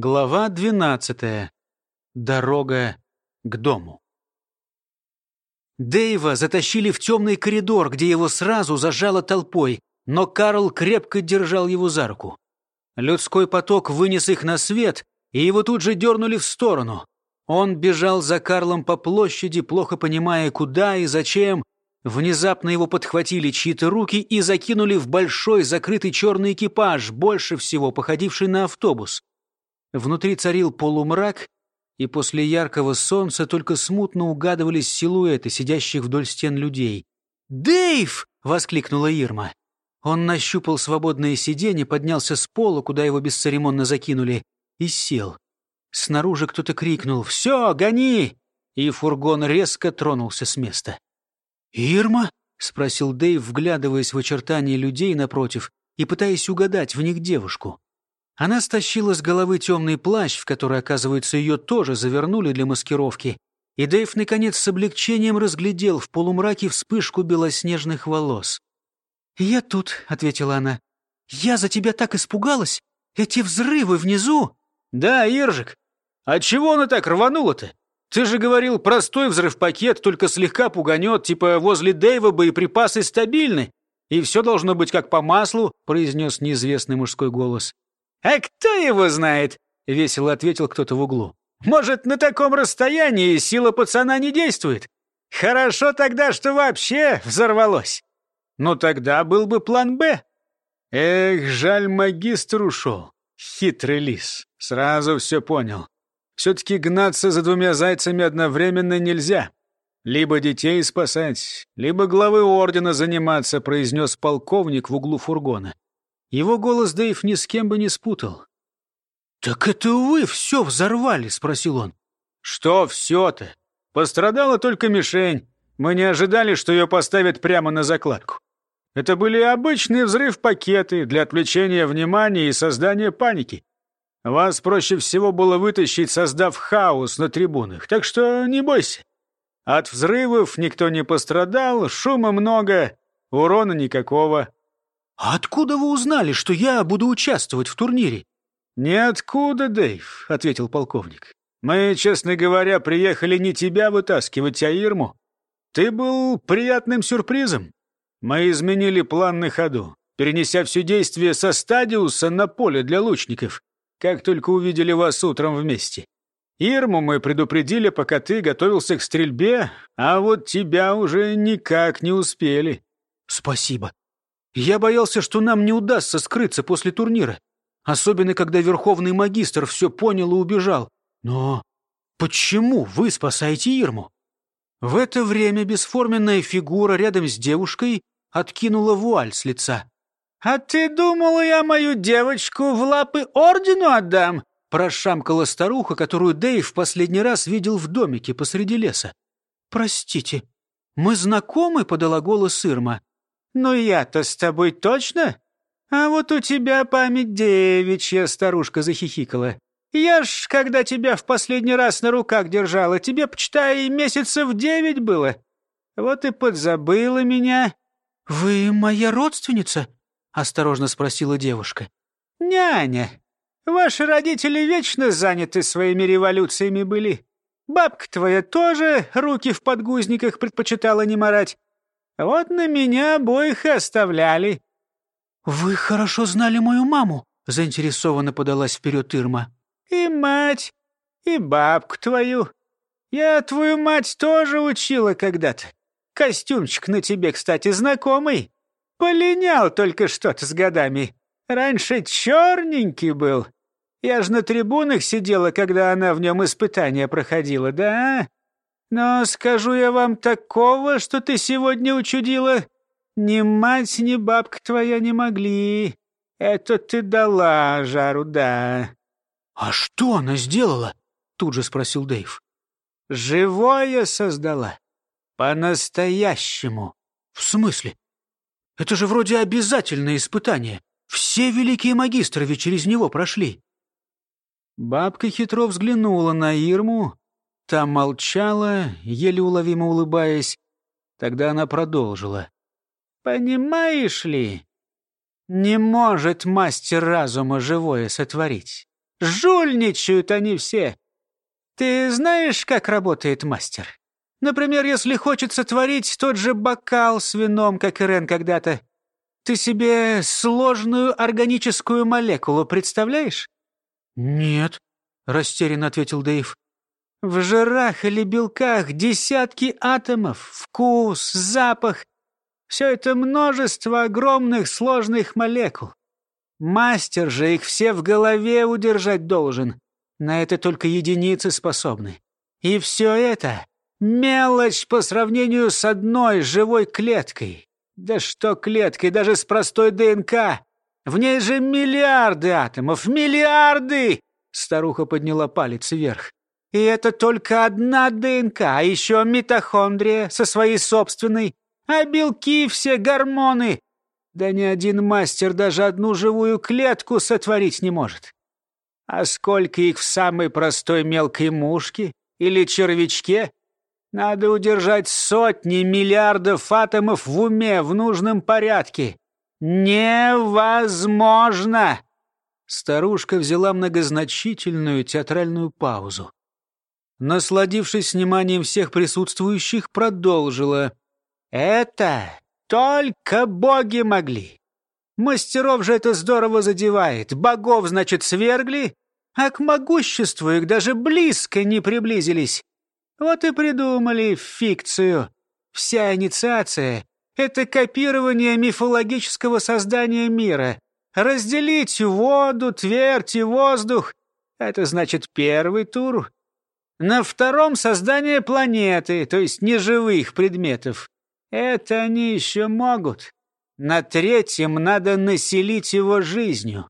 Глава двенадцатая. Дорога к дому. Дэйва затащили в темный коридор, где его сразу зажало толпой, но Карл крепко держал его за руку. Людской поток вынес их на свет, и его тут же дернули в сторону. Он бежал за Карлом по площади, плохо понимая, куда и зачем. Внезапно его подхватили чьи-то руки и закинули в большой закрытый черный экипаж, больше всего походивший на автобус. Внутри царил полумрак, и после яркого солнца только смутно угадывались силуэты сидящих вдоль стен людей. «Дэйв!» — воскликнула Ирма. Он нащупал свободное сиденье, поднялся с пола, куда его бесцеремонно закинули, и сел. Снаружи кто-то крикнул «Все, гони!» и фургон резко тронулся с места. «Ирма?» — спросил Дэйв, вглядываясь в очертания людей напротив и пытаясь угадать в них девушку. Она стащила с головы темный плащ, в который, оказывается, ее тоже завернули для маскировки, и Дэйв, наконец, с облегчением разглядел в полумраке вспышку белоснежных волос. «Я тут», — ответила она. «Я за тебя так испугалась! Эти взрывы внизу!» «Да, Иржик, а чего она так рванула-то? Ты же говорил, простой взрыв-пакет только слегка пуганет, типа возле Дэйва боеприпасы стабильны, и все должно быть как по маслу», — произнес неизвестный мужской голос. «А кто его знает?» — весело ответил кто-то в углу. «Может, на таком расстоянии сила пацана не действует? Хорошо тогда, что вообще взорвалось. Ну тогда был бы план «Б». Эх, жаль, магистр ушел. Хитрый лис. Сразу все понял. Все-таки гнаться за двумя зайцами одновременно нельзя. Либо детей спасать, либо главы ордена заниматься, произнес полковник в углу фургона. Его голос Дэйв ни с кем бы не спутал. «Так это вы все взорвали?» — спросил он. «Что все-то? Пострадала только мишень. Мы не ожидали, что ее поставят прямо на закладку. Это были обычные взрыв-пакеты для отвлечения внимания и создания паники. Вас проще всего было вытащить, создав хаос на трибунах, так что не бойся. От взрывов никто не пострадал, шума много, урона никакого. «А откуда вы узнали, что я буду участвовать в турнире?» «Ниоткуда, Дэйв», — ответил полковник. «Мы, честно говоря, приехали не тебя вытаскивать, а Ирму. Ты был приятным сюрпризом. Мы изменили план на ходу, перенеся все действие со стадиуса на поле для лучников, как только увидели вас утром вместе. Ирму мы предупредили, пока ты готовился к стрельбе, а вот тебя уже никак не успели». «Спасибо», я боялся, что нам не удастся скрыться после турнира. Особенно, когда верховный магистр все понял и убежал. Но почему вы спасаете Ирму? В это время бесформенная фигура рядом с девушкой откинула вуаль с лица. «А ты думала, я мою девочку в лапы ордену отдам?» Прошамкала старуха, которую Дэйв в последний раз видел в домике посреди леса. «Простите, мы знакомы?» — подала голос Ирма. «Ну я-то с тобой точно? А вот у тебя память девичья», — старушка захихикала. «Я ж, когда тебя в последний раз на руках держала, тебе, почитай, месяцев девять было. Вот и подзабыла меня». «Вы моя родственница?» — осторожно спросила девушка. «Няня, ваши родители вечно заняты своими революциями были. Бабка твоя тоже руки в подгузниках предпочитала не марать. Вот на меня обоих оставляли». «Вы хорошо знали мою маму», — заинтересованно подалась вперед Ирма. «И мать, и бабку твою. Я твою мать тоже учила когда-то. Костюмчик на тебе, кстати, знакомый. Полинял только что-то с годами. Раньше черненький был. Я ж на трибунах сидела, когда она в нем испытания проходила, да? Но скажу я вам такого, что ты сегодня учудила, ни мать, ни бабка твоя не могли. Это ты дала жару, да. А что она сделала? Тут же спросил Дэйв. Живое создала. По-настоящему. В смысле? Это же вроде обязательное испытание. Все великие магистры через него прошли. Бабка хитро взглянула на Ирму, Та молчала, еле уловимо улыбаясь. Тогда она продолжила. «Понимаешь ли, не может мастер разума живое сотворить. Жульничают они все. Ты знаешь, как работает мастер? Например, если хочется творить тот же бокал с вином, как Ирен когда-то, ты себе сложную органическую молекулу представляешь? «Нет», — растерянно ответил Дэйв. В жирах или белках десятки атомов, вкус, запах. Все это множество огромных сложных молекул. Мастер же их все в голове удержать должен. На это только единицы способны. И все это — мелочь по сравнению с одной живой клеткой. Да что клеткой, даже с простой ДНК. В ней же миллиарды атомов, миллиарды! Старуха подняла палец вверх. И это только одна ДНК, а еще митохондрия со своей собственной, а белки все гормоны. Да ни один мастер даже одну живую клетку сотворить не может. А сколько их в самой простой мелкой мушке или червячке? Надо удержать сотни миллиардов атомов в уме в нужном порядке. Невозможно! Старушка взяла многозначительную театральную паузу насладившись вниманием всех присутствующих, продолжила. «Это только боги могли. Мастеров же это здорово задевает. Богов, значит, свергли, а к могуществу их даже близко не приблизились. Вот и придумали фикцию. Вся инициация — это копирование мифологического создания мира. Разделить воду, твердь и воздух — это значит первый тур, на втором — создание планеты, то есть неживых предметов. Это они еще могут. На третьем надо населить его жизнью.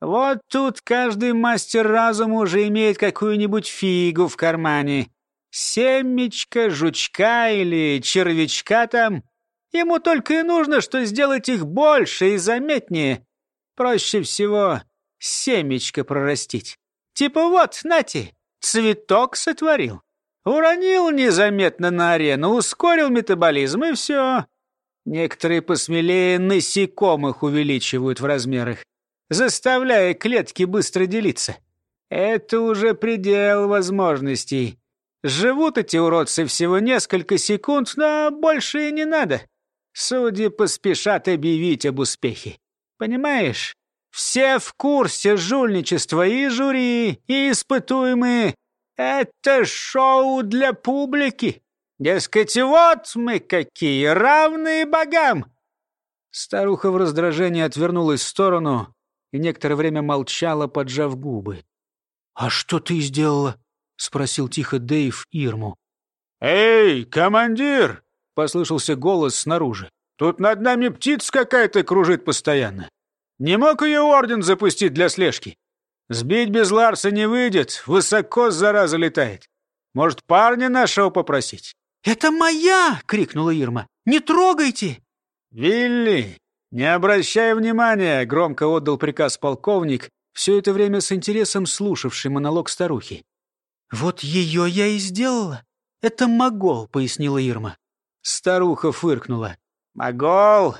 Вот тут каждый мастер разума уже имеет какую-нибудь фигу в кармане. Семечко, жучка или червячка там. Ему только и нужно, что сделать их больше и заметнее. Проще всего семечко прорастить. Типа вот, нате, Цветок сотворил. Уронил незаметно на арену, ускорил метаболизм, и все. Некоторые посмелее насекомых увеличивают в размерах, заставляя клетки быстро делиться. Это уже предел возможностей. Живут эти уродцы всего несколько секунд, но больше и не надо. Судьи поспешат объявить об успехе. Понимаешь? Все в курсе жульничества и жюри, и испытуемые. Это шоу для публики. Дескать, вот мы какие, равные богам!» Старуха в раздражении отвернулась в сторону и некоторое время молчала, поджав губы. «А что ты сделала?» — спросил тихо Дэйв Ирму. «Эй, командир!» — послышался голос снаружи. «Тут над нами птица какая-то кружит постоянно. Не мог ее орден запустить для слежки? Сбить без Ларса не выйдет, высоко зараза летает. Может, парня нашего попросить?» «Это моя!» — крикнула Ирма. «Не трогайте!» «Вилли, не обращай внимания!» — громко отдал приказ полковник, все это время с интересом слушавший монолог старухи. «Вот ее я и сделала. Это Могол», — пояснила Ирма. Старуха фыркнула. «Могол?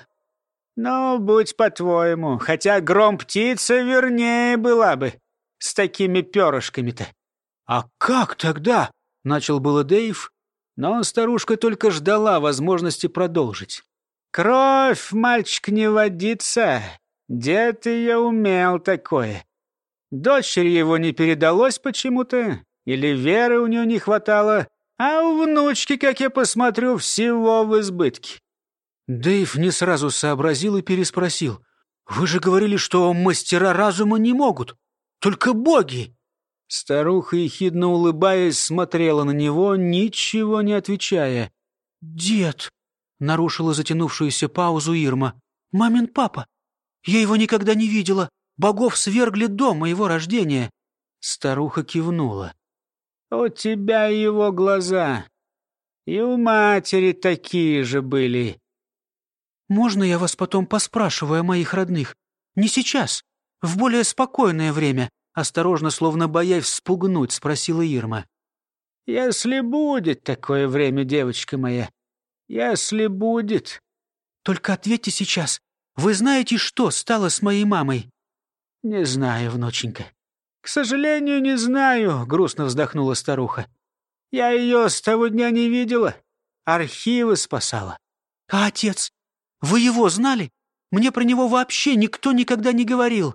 «Ну, будь по-твоему, хотя гром-птица вернее была бы, с такими перышками-то». «А как тогда?» — начал было Дэйв, но старушка только ждала возможности продолжить. «Кровь, мальчик, не водится. Дед ее умел такое. Дочери его не передалось почему-то, или веры у нее не хватало, а у внучки, как я посмотрю, всего в избытке. Дэйв не сразу сообразил и переспросил. «Вы же говорили, что мастера разума не могут, только боги!» Старуха, ехидно улыбаясь, смотрела на него, ничего не отвечая. «Дед!» — нарушила затянувшуюся паузу Ирма. «Мамин папа! Я его никогда не видела. Богов свергли до моего рождения!» Старуха кивнула. «У тебя его глаза. И у матери такие же были. «Можно я вас потом поспрашиваю о моих родных? Не сейчас, в более спокойное время», осторожно, словно боясь спугнуть, спросила Ирма. «Если будет такое время, девочка моя, если будет...» «Только ответьте сейчас. Вы знаете, что стало с моей мамой?» «Не знаю, внученька. К «К сожалению, не знаю», — грустно вздохнула старуха. «Я ее с того дня не видела. Архивы спасала». «А отец? Вы его знали? Мне про него вообще никто никогда не говорил».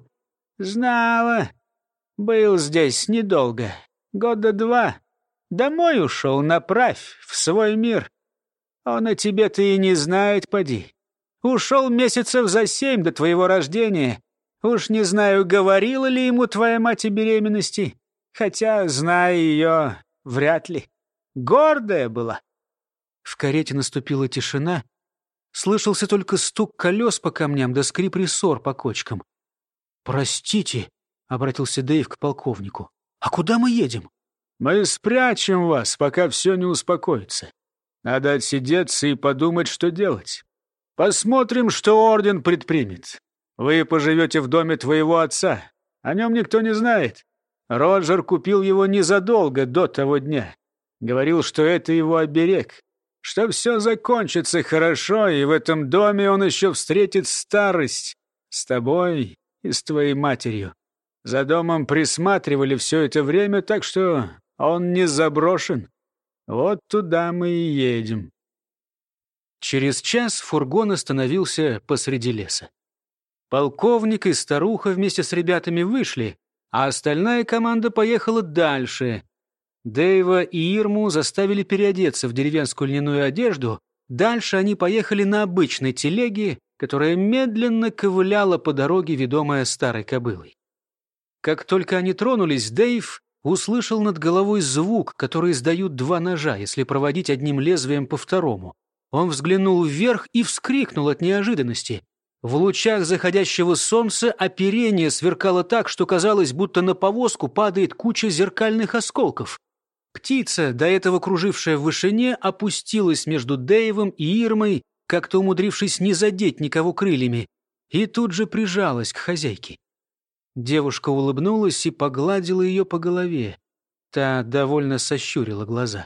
«Знала. Был здесь недолго. Года два. Домой ушел, направь, в свой мир. Он о тебе-то и не знает, поди. Ушел месяцев за семь до твоего рождения. Уж не знаю, говорила ли ему твоя мать о беременности, хотя, зная ее, вряд ли. Гордая была. В карете наступила тишина. Слышался только стук колес по камням да скрип рессор по кочкам. «Простите», — обратился Дэйв к полковнику. «А куда мы едем?» Мы спрячем вас, пока все не успокоится. Надо отсидеться и подумать, что делать. Посмотрим, что орден предпримет. Вы поживете в доме твоего отца. О нем никто не знает. Роджер купил его незадолго до того дня. Говорил, что это его оберег. Что все закончится хорошо, и в этом доме он еще встретит старость. С тобой и с твоей матерью. За домом присматривали все это время, так что он не заброшен. Вот туда мы и едем. Через час фургон остановился посреди леса. Полковник и старуха вместе с ребятами вышли, а остальная команда поехала дальше. Дэйва и Ирму заставили переодеться в деревенскую льняную одежду. Дальше они поехали на обычной телеге, которая медленно ковыляла по дороге, ведомая старой кобылой. Как только они тронулись, Дэйв услышал над головой звук, который издают два ножа, если проводить одним лезвием по второму. Он взглянул вверх и вскрикнул от неожиданности. В лучах заходящего солнца оперение сверкало так, что казалось, будто на повозку падает куча зеркальных осколков. Птица, до этого кружившая в вышине, опустилась между Дэйвом и Ирмой, как-то умудрившись не задеть никого крыльями, и тут же прижалась к хозяйке. Девушка улыбнулась и погладила ее по голове. Та довольно сощурила глаза.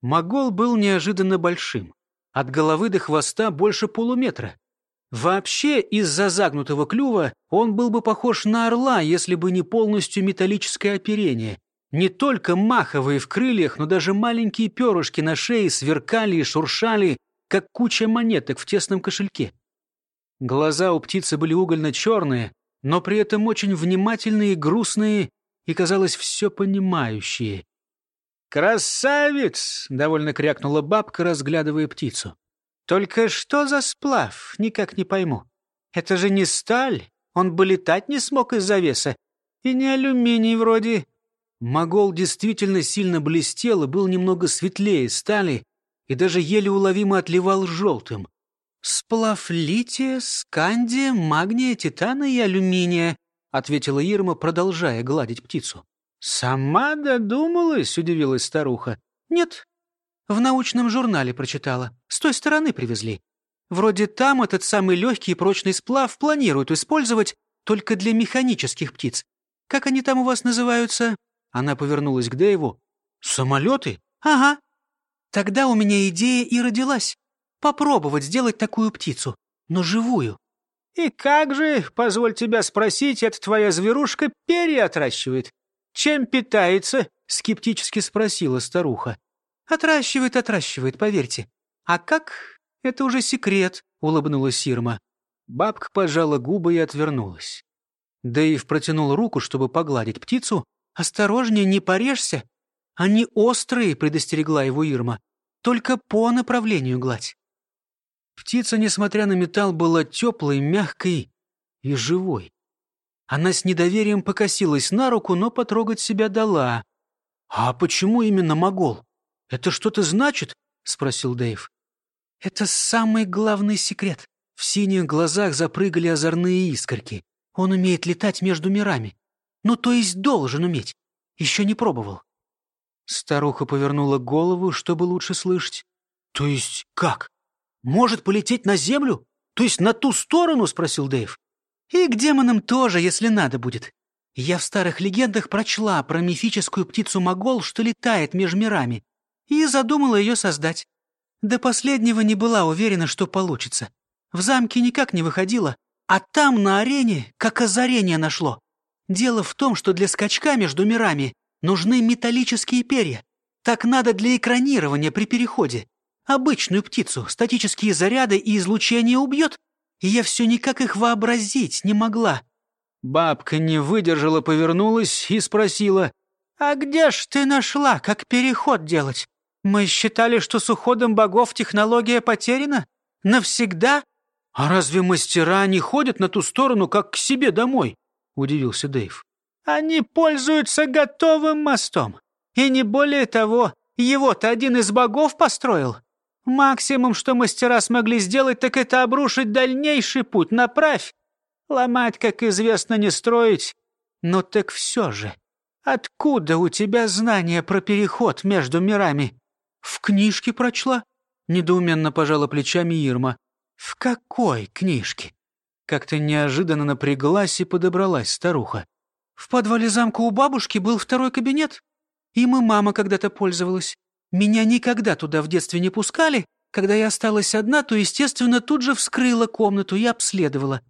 Могол был неожиданно большим. От головы до хвоста больше полуметра. Вообще, из-за загнутого клюва он был бы похож на орла, если бы не полностью металлическое оперение. Не только маховые в крыльях, но даже маленькие перышки на шее сверкали и шуршали, как куча монеток в тесном кошельке. Глаза у птицы были угольно-черные, но при этом очень внимательные, грустные и, казалось, все понимающие. «Красавец!» — довольно крякнула бабка, разглядывая птицу. «Только что за сплав? Никак не пойму. Это же не сталь. Он бы летать не смог из-за веса. И не алюминий вроде». Могол действительно сильно блестел и был немного светлее стали, и даже еле уловимо отливал желтым. «Сплав лития, скандия, магния, титана и алюминия», ответила Ирма, продолжая гладить птицу. «Сама додумалась?» — удивилась старуха. «Нет, в научном журнале прочитала. С той стороны привезли. Вроде там этот самый легкий и прочный сплав планируют использовать только для механических птиц. Как они там у вас называются?» Она повернулась к Дэйву. «Самолеты?» «Ага. Тогда у меня идея и родилась. Попробовать сделать такую птицу, но живую. И как же, позволь тебя спросить, эта твоя зверушка перья отращивает? Чем питается? Скептически спросила старуха. Отращивает, отращивает, поверьте. А как? Это уже секрет, улыбнулась Сирма. Бабка пожала губы и отвернулась. Дэйв протянул руку, чтобы погладить птицу. «Осторожнее, не порежься. Они острые», — предостерегла его Ирма. «Только по направлению гладь». Птица, несмотря на металл, была теплой, мягкой и живой. Она с недоверием покосилась на руку, но потрогать себя дала. «А почему именно могол? Это что-то значит?» — спросил Дэйв. «Это самый главный секрет». В синих глазах запрыгали озорные искорки. Он умеет летать между мирами. Ну, то есть должен уметь. Еще не пробовал. Старуха повернула голову, чтобы лучше слышать. «То есть как?» может полететь на Землю? То есть на ту сторону?» — спросил Дэйв. «И к демонам тоже, если надо будет. Я в старых легендах прочла про мифическую птицу Могол, что летает между мирами, и задумала ее создать. До последнего не была уверена, что получится. В замке никак не выходила, а там, на арене, как озарение нашло. Дело в том, что для скачка между мирами нужны металлические перья. Так надо для экранирования при переходе. Обычную птицу статические заряды и излучение убьет, и я все никак их вообразить не могла. Бабка не выдержала, повернулась и спросила. «А где ж ты нашла, как переход делать? Мы считали, что с уходом богов технология потеряна? Навсегда?» «А разве мастера не ходят на ту сторону, как к себе домой?» — удивился Дэйв. «Они пользуются готовым мостом. И не более того, его-то один из богов построил. Максимум, что мастера смогли сделать, так это обрушить дальнейший путь. Направь. Ломать, как известно, не строить. Но так все же, откуда у тебя знания про переход между мирами? В книжке прочла. Недоуменно пожала плечами Ирма. В какой книжке? Как-то неожиданно напряглась и подобралась старуха. В подвале замка у бабушки был второй кабинет. Им и мама когда-то пользовалась. Меня никогда туда в детстве не пускали. Когда я осталась одна, то, естественно, тут же вскрыла комнату и обследовала.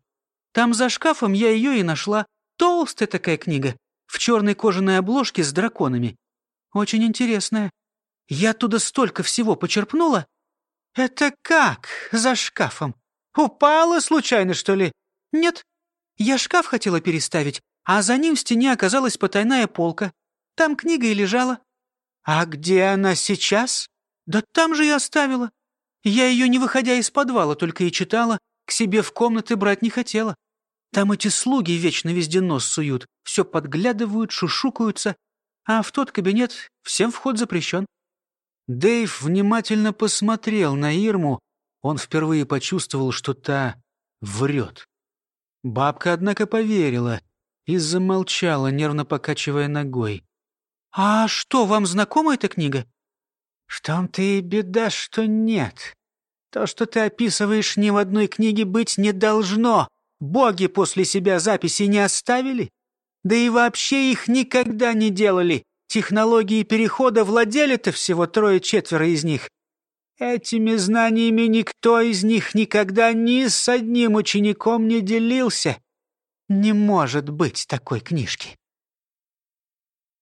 Там за шкафом я ее и нашла. Толстая такая книга, в черной кожаной обложке с драконами. Очень интересная. Я туда столько всего почерпнула. Это как за шкафом? Упала случайно, что ли? Нет. Я шкаф хотела переставить, а за ним в стене оказалась потайная полка. Там книга и лежала. «А где она сейчас?» «Да там же и оставила. Я ее, не выходя из подвала, только и читала. К себе в комнаты брать не хотела. Там эти слуги вечно везде нос суют, все подглядывают, шушукаются, а в тот кабинет всем вход запрещен». Дэйв внимательно посмотрел на Ирму. Он впервые почувствовал, что та врет. Бабка, однако, поверила и замолчала, нервно покачивая ногой. «А что, вам знакома эта книга?» «В том-то и беда, что нет. То, что ты описываешь, ни в одной книге быть не должно. Боги после себя записи не оставили. Да и вообще их никогда не делали. Технологии перехода владели-то всего трое-четверо из них. Этими знаниями никто из них никогда ни с одним учеником не делился. Не может быть такой книжки.